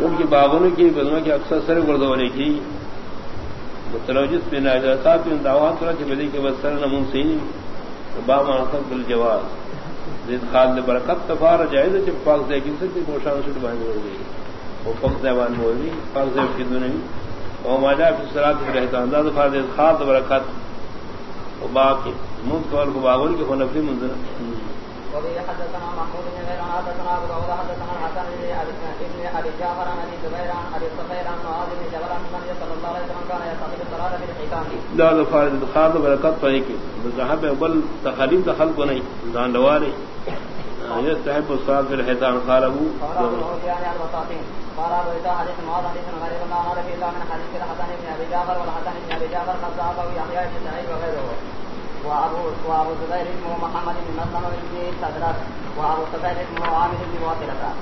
ان کی باغنوں کی بدموں کی اکثر سر گردونے کی متلوجت بن صاحب ان دعوات کرا کہ بدی کے بس سر نمون سی با مانسب بل جواز زید خالد برکت تفار جائز جب پاک سے کن سکتی پوشان سٹ باندھ ہو گئی وہ پک زبان ہو گئی پاک سے کی دنیا وہ ماجا پھر سرات رہتا انداز خالد خالد برکت وہ باقی منہ کو باغن کے ہونا بھی منظر وبه حدثنا محمود بن غير حدثنا ابو داود حدثنا الحسن بن ابي جعفر عن ابي زبير عن ابي الصفير عن معاذ بن جبل عن النبي صلى الله عليه وسلم كان يصلي الصلاه في الحيتان لا فارد خاض بركات فريق ذهب بل تخليم دخل بني دان دواري يستحب الصلاه في الحيتان قال ابو قال ابو عيسى حديث معاذ حديث غريب ما قال في الله من حديث الحسن بن ابي جعفر والحسن بن ابي جعفر قد ذهب يحيى بن سعيد وغيره. وابو زبير محمد بن مسلم بن صدرات وابو سفيان بن عامر بن واصلة